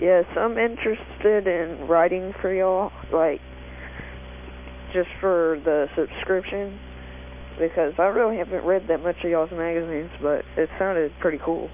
Yes, I'm interested in writing for y'all, like, just for the subscription, because I really haven't read that much of y'all's magazines, but it sounded pretty cool.